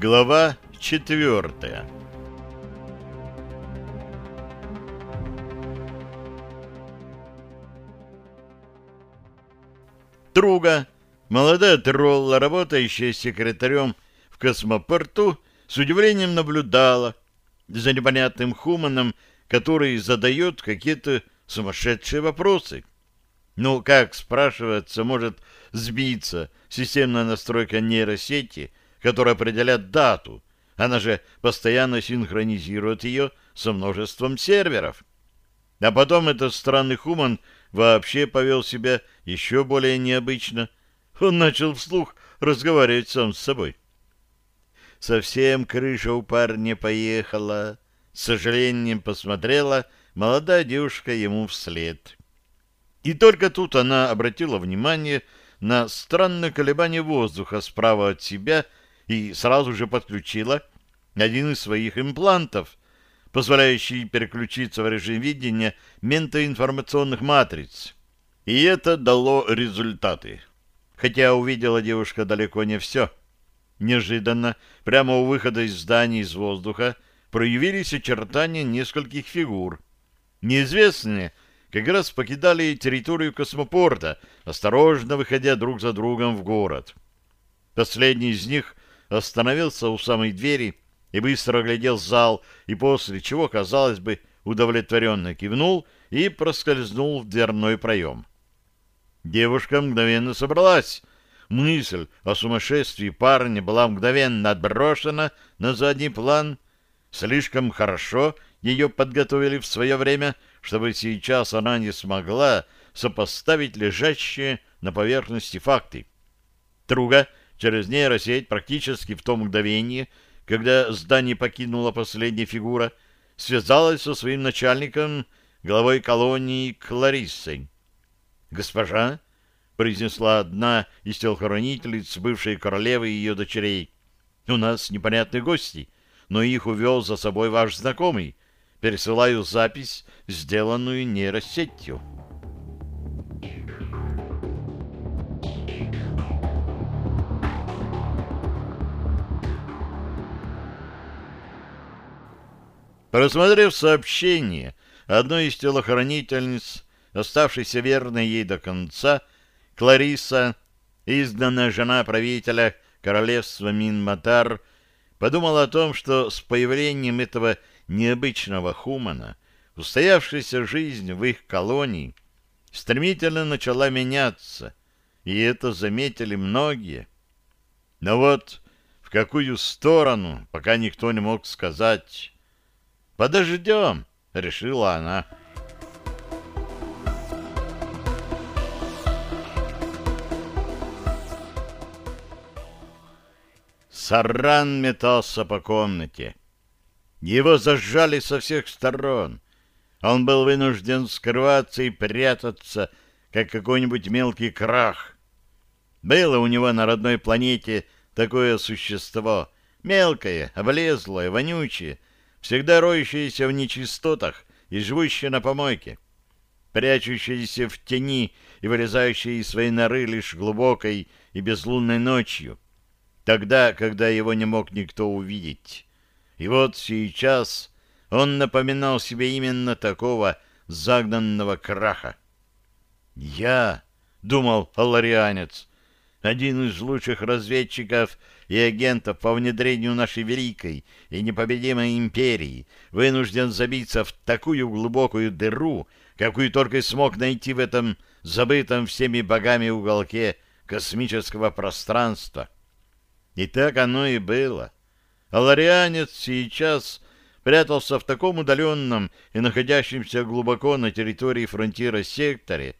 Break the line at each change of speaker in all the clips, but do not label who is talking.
Глава четвертая Труга, молодая тролла, работающая секретарем в космопорту, с удивлением наблюдала за непонятным хуманом, который задает какие-то сумасшедшие вопросы. Ну, как, спрашивается, может сбиться системная настройка нейросети, которая определяет дату? Она же постоянно синхронизирует ее со множеством серверов. А потом этот странный хуман вообще повел себя еще более необычно. Он начал вслух разговаривать сам с собой. Совсем крыша у парня поехала. С сожалением посмотрела молодая девушка ему вслед. И только тут она обратила внимание на странное колебание воздуха справа от себя и сразу же подключила один из своих имплантов, позволяющий переключиться в режим видения ментоинформационных матриц. И это дало результаты. Хотя увидела девушка далеко не все. Неожиданно, прямо у выхода из здания из воздуха, проявились очертания нескольких фигур. Неизвестные как раз покидали территорию космопорта, осторожно выходя друг за другом в город. Последний из них остановился у самой двери и быстро оглядел зал, и после чего, казалось бы, удовлетворенно кивнул и проскользнул в дверной проем. Девушка мгновенно собралась. Мысль о сумасшествии парня была мгновенно отброшена на задний план. Слишком хорошо ее подготовили в свое время, чтобы сейчас она не смогла сопоставить лежащие на поверхности факты. Труга через нейросеть практически в том мгновении, когда здание покинула последняя фигура, связалась со своим начальником, главой колонии Клариссой. «Госпожа», — произнесла одна из телохранительниц бывшей королевы и ее дочерей, — «у нас непонятные гости, но их увел за собой ваш знакомый. Пересылаю запись, сделанную нейросетью». Просмотрев сообщение одной из телохранительниц, оставшейся верной ей до конца, Клариса, изгнанная жена правителя королевства Минматар, подумала о том, что с появлением этого необычного хумана устоявшаяся жизнь в их колонии стремительно начала меняться, и это заметили многие. Но вот в какую сторону, пока никто не мог сказать. «Подождем», — решила она. Сарран метался по комнате. Его зажали со всех сторон. Он был вынужден скрываться и прятаться, как какой-нибудь мелкий крах. Было у него на родной планете такое существо, мелкое, облезлое, вонючее, всегда роющееся в нечистотах и живущее на помойке, прячущееся в тени и вылезающее из своей норы лишь глубокой и безлунной ночью, тогда, когда его не мог никто увидеть. И вот сейчас он напоминал себе именно такого загнанного краха. «Я», — думал алларианец, — «один из лучших разведчиков и агентов по внедрению нашей великой и непобедимой империи, вынужден забиться в такую глубокую дыру, какую только смог найти в этом забытом всеми богами уголке космического пространства». И так оно и было. Аларианец сейчас прятался в таком удаленном и находящемся глубоко на территории фронтира секторе,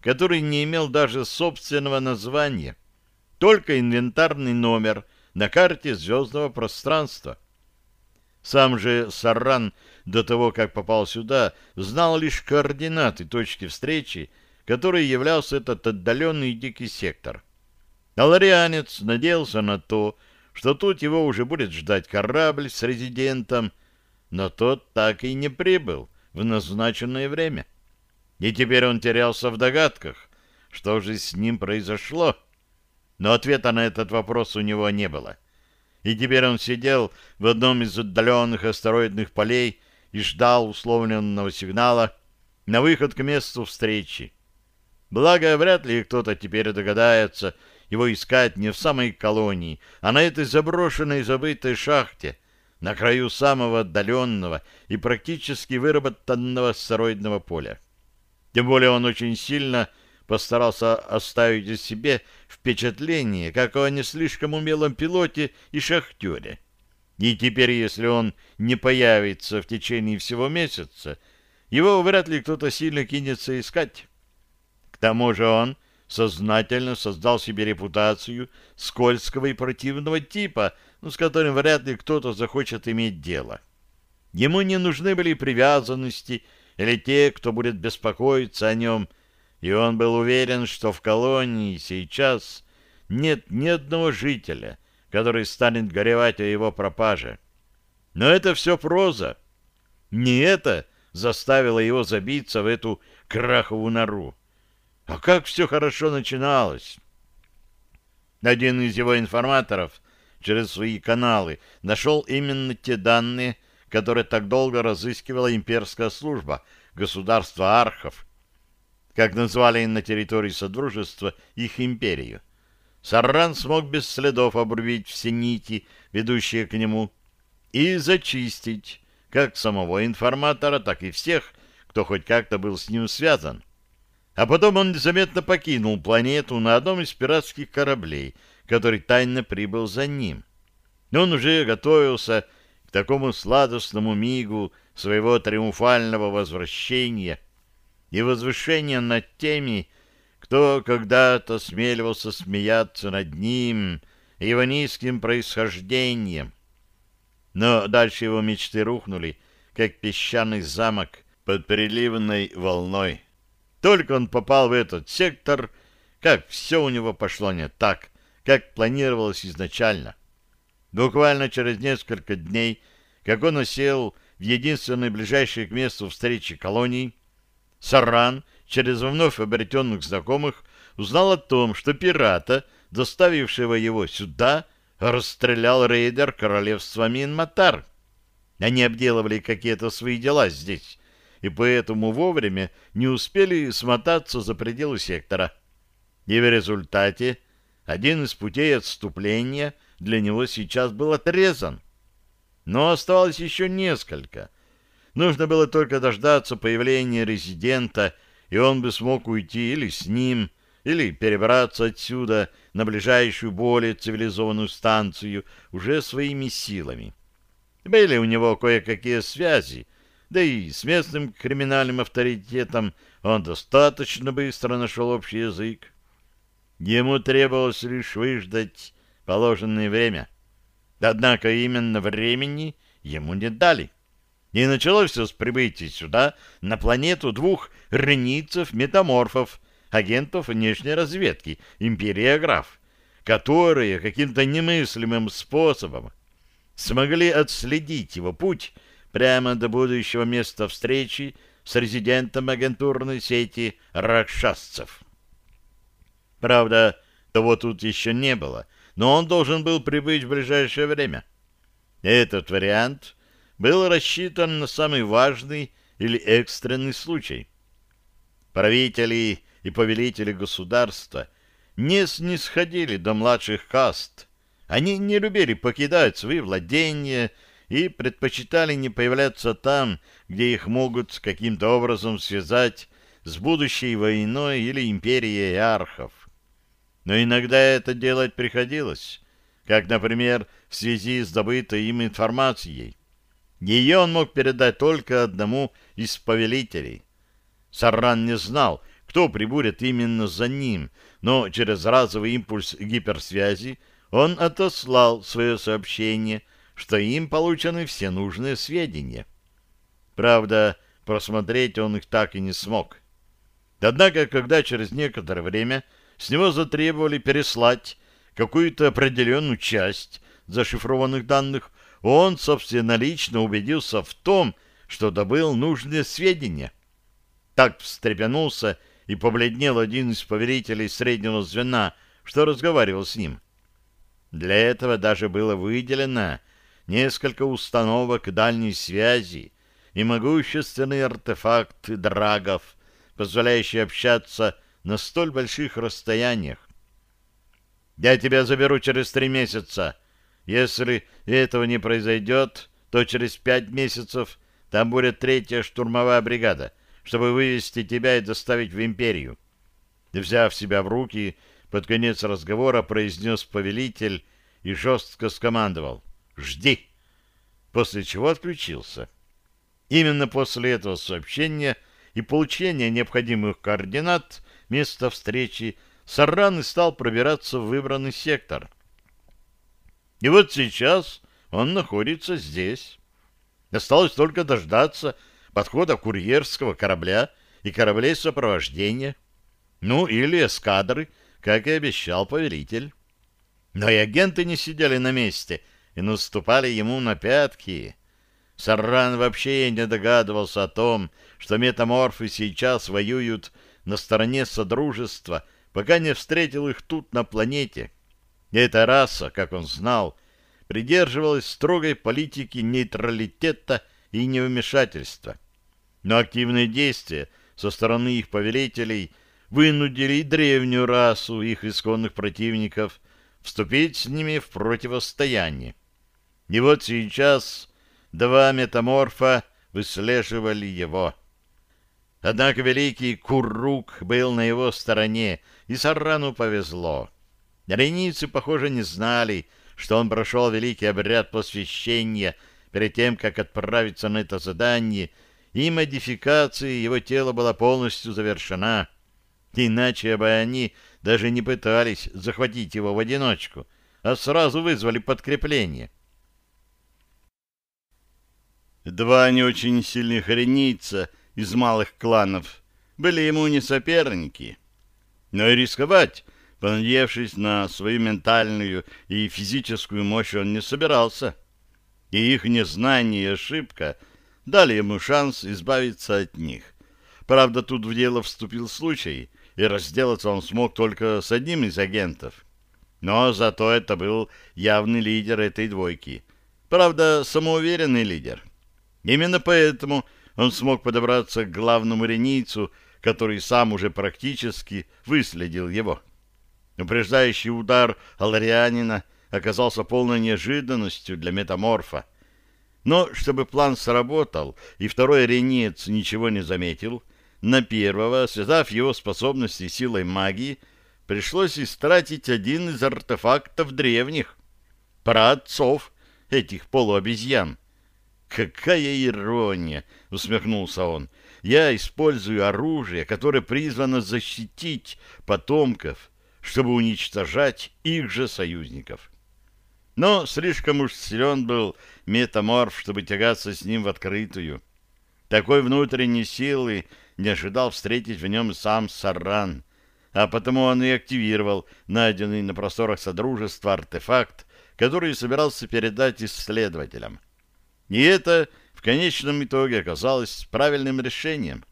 который не имел даже собственного названия, только инвентарный номер на карте звездного пространства. Сам же Сарран до того, как попал сюда, знал лишь координаты точки встречи, которой являлся этот отдаленный дикий сектор. Аларианец надеялся на то, что тут его уже будет ждать корабль с резидентом, но тот так и не прибыл в назначенное время. И теперь он терялся в догадках, что же с ним произошло. Но ответа на этот вопрос у него не было. и теперь он сидел в одном из отдаленных астероидных полей и ждал условленного сигнала на выход к месту встречи. Благо, вряд ли кто-то теперь догадается его искать не в самой колонии, а на этой заброшенной забытой шахте, на краю самого отдаленного и практически выработанного астероидного поля. Тем более он очень сильно постарался оставить о себе впечатление, как о не слишком умелом пилоте и шахтере. И теперь, если он не появится в течение всего месяца, его вряд ли кто-то сильно кинется искать. К тому же он сознательно создал себе репутацию скользкого и противного типа, ну, с которым вряд ли кто-то захочет иметь дело. Ему не нужны были привязанности или те, кто будет беспокоиться о нем, и он был уверен, что в колонии сейчас нет ни одного жителя, который станет горевать о его пропаже. Но это все проза. Не это заставило его забиться в эту краховую нору. А как все хорошо начиналось! Один из его информаторов через свои каналы нашел именно те данные, которые так долго разыскивала имперская служба государства архов, как назвали на территории Содружества их империю. Сарран смог без следов обрубить все нити, ведущие к нему, и зачистить как самого информатора, так и всех, кто хоть как-то был с ним связан. А потом он незаметно покинул планету на одном из пиратских кораблей, который тайно прибыл за ним. Он уже готовился к такому сладостному мигу своего триумфального возвращения и возвышения над теми, кто когда-то смеливался смеяться над ним и его низким происхождением. Но дальше его мечты рухнули, как песчаный замок под приливной волной. Только он попал в этот сектор, как все у него пошло не так, как планировалось изначально. Буквально через несколько дней, как он осел в единственной ближайшей к месту встречи колонии, Саран через вновь обретенных знакомых узнал о том, что пирата, доставившего его сюда, расстрелял рейдер королевства Минматар. Они обделывали какие-то свои дела здесь, и поэтому вовремя не успели смотаться за пределы сектора. И в результате один из путей отступления для него сейчас был отрезан. Но оставалось еще несколько. Нужно было только дождаться появления резидента, и он бы смог уйти или с ним, или перебраться отсюда на ближайшую более цивилизованную станцию уже своими силами. Были у него кое-какие связи, да и с местным криминальным авторитетом он достаточно быстро нашел общий язык. Ему требовалось лишь выждать положенное время. Однако именно времени ему не дали. И началось все с прибытия сюда, на планету, двух рыницев-метаморфов, агентов внешней разведки, империограф, которые каким-то немыслимым способом смогли отследить его путь прямо до будущего места встречи с резидентом агентурной сети ракшасцев. Правда, того тут еще не было, но он должен был прибыть в ближайшее время. Этот вариант был рассчитан на самый важный или экстренный случай. Правители и повелители государства не снисходили до младших каст. Они не любили покидать свои владения и предпочитали не появляться там, где их могут каким-то образом связать с будущей войной или империей архов. Но иногда это делать приходилось, как, например, в связи с добытой им информацией. Ее он мог передать только одному из повелителей. Сарран не знал, кто прибудет именно за ним, но через разовый импульс гиперсвязи он отослал свое сообщение — что им получены все нужные сведения. Правда, просмотреть он их так и не смог. Однако, когда через некоторое время с него затребовали переслать какую-то определенную часть зашифрованных данных, он собственнолично убедился в том, что добыл нужные сведения. Так встрепенулся и побледнел один из поверителей среднего звена, что разговаривал с ним. Для этого даже было выделено несколько установок дальней связи и могущественный артефакт драгов, позволяющий общаться на столь больших расстояниях. «Я тебя заберу через три месяца. Если этого не произойдет, то через пять месяцев там будет третья штурмовая бригада, чтобы вывести тебя и доставить в империю». Взяв себя в руки, под конец разговора произнес повелитель и жестко скомандовал «Жди!», после чего отключился. Именно после этого сообщения и получения необходимых координат места встречи Сарран и стал пробираться в выбранный сектор. И вот сейчас он находится здесь. Осталось только дождаться подхода курьерского корабля и кораблей сопровождения. Ну, или эскадры, как и обещал повелитель. Но и агенты не сидели на месте и наступали ему на пятки. Сарран вообще не догадывался о том, что метаморфы сейчас воюют на стороне Содружества, пока не встретил их тут, на планете. Эта раса, как он знал, придерживалась строгой политики нейтралитета и невмешательства. Но активные действия со стороны их повелителей – вынудили древнюю расу их исконных противников вступить с ними в противостояние. И вот сейчас два метаморфа выслеживали его. Однако великий Куррук был на его стороне, и Саррану повезло. Реницы, похоже, не знали, что он прошел великий обряд посвящения перед тем, как отправиться на это задание, и модификация его тела была полностью завершена — Иначе бы они даже не пытались захватить его в одиночку, а сразу вызвали подкрепление. Два не очень сильных реница из малых кланов были ему не соперники. Но и рисковать, понадеявшись на свою ментальную и физическую мощь, он не собирался. И их незнание и ошибка дали ему шанс избавиться от них. Правда, тут в дело вступил случай, и разделаться он смог только с одним из агентов. Но зато это был явный лидер этой двойки. Правда, самоуверенный лидер. Именно поэтому он смог подобраться к главному ренийцу, который сам уже практически выследил его. Упреждающий удар Аларианина оказался полной неожиданностью для метаморфа. Но чтобы план сработал, и второй ренец ничего не заметил, — на первого, связав его способности силой магии, пришлось истратить один из артефактов древних, праотцов этих полуобезьян. «Какая ирония!» — усмехнулся он. «Я использую оружие, которое призвано защитить потомков, чтобы уничтожать их же союзников». Но слишком уж силен был метаморф, чтобы тягаться с ним в открытую. Такой внутренней силы не ожидал встретить в нем сам Сарран, а потому он и активировал найденный на просторах Содружества артефакт, который собирался передать исследователям. И это в конечном итоге оказалось правильным решением.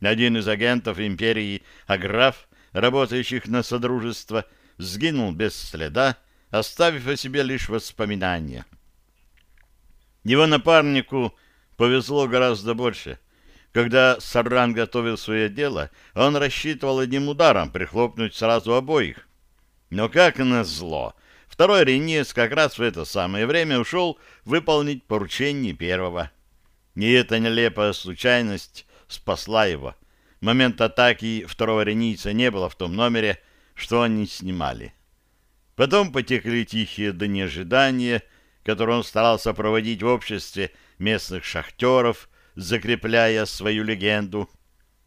Один из агентов империи Аграф, работающих на Содружество, сгинул без следа, оставив о себе лишь воспоминания. Его напарнику повезло гораздо больше. Когда Сарран готовил свое дело, он рассчитывал одним ударом прихлопнуть сразу обоих. Но как назло, второй Ренес как раз в это самое время ушел выполнить поручение первого. И эта нелепая случайность спасла его. Момент атаки второго Реница не было в том номере, что они снимали. Потом потекли тихие дни ожидания, которые он старался проводить в обществе местных шахтеров, закрепляя свою легенду.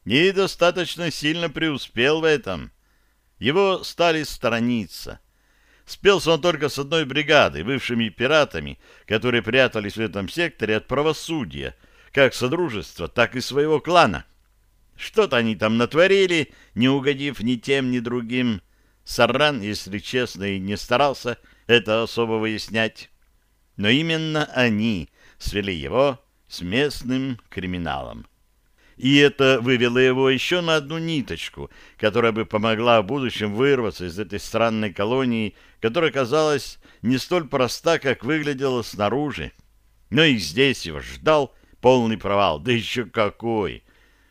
И достаточно сильно преуспел в этом. Его стали сторониться. Спелся он только с одной бригадой, бывшими пиратами, которые прятались в этом секторе от правосудия, как Содружества, так и своего клана. Что-то они там натворили, не угодив ни тем, ни другим. Сарран, если честно, и не старался это особо выяснять. Но именно они свели его с местным криминалом. И это вывело его еще на одну ниточку, которая бы помогла в будущем вырваться из этой странной колонии, которая казалась не столь проста, как выглядела снаружи. Но и здесь его ждал полный провал, да еще какой!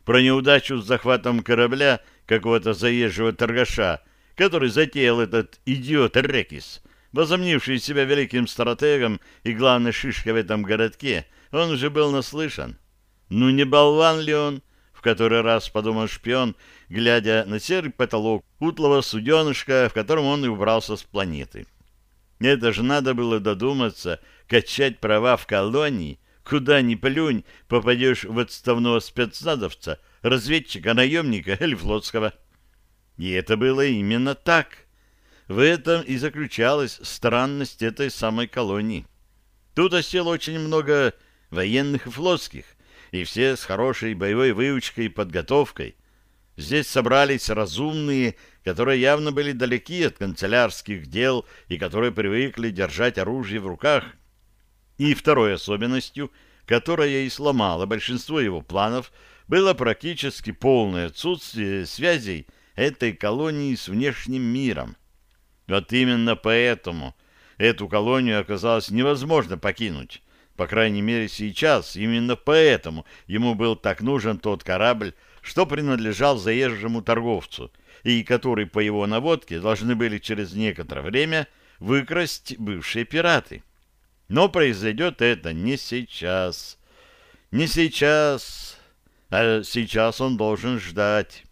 Про неудачу с захватом корабля какого-то заезжего торгаша, который затеял этот идиот Рекис, возомнивший себя великим стратегом и главной шишкой в этом городке, он уже был наслышан. Ну не болван ли он? В который раз подумал шпион, глядя на серый потолок утлого суденышка, в котором он и убрался с планеты. Это же надо было додуматься, качать права в колонии, куда ни плюнь, попадешь в отставного спецназовца, разведчика, наемника или флотского. И это было именно так. В этом и заключалась странность этой самой колонии. Тут осело очень много военных и флотских, и все с хорошей боевой выучкой и подготовкой. Здесь собрались разумные, которые явно были далеки от канцелярских дел и которые привыкли держать оружие в руках. И второй особенностью, которая и сломала большинство его планов, было практически полное отсутствие связей этой колонии с внешним миром. Вот именно поэтому эту колонию оказалось невозможно покинуть. По крайней мере, сейчас именно поэтому ему был так нужен тот корабль, что принадлежал заезжему торговцу, и который, по его наводке, должны были через некоторое время выкрасть бывшие пираты. Но произойдет это не сейчас. Не сейчас, а сейчас он должен ждать.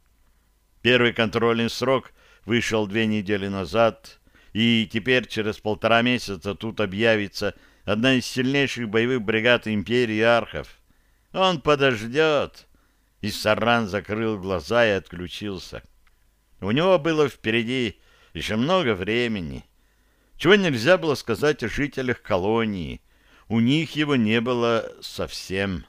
Первый контрольный срок вышел две недели назад, и теперь через полтора месяца тут объявится одна из сильнейших боевых бригад империи архов. Он подождет. И Саран закрыл глаза и отключился. У него было впереди еще много времени. Чего нельзя было сказать о жителях колонии. У них его не было совсем.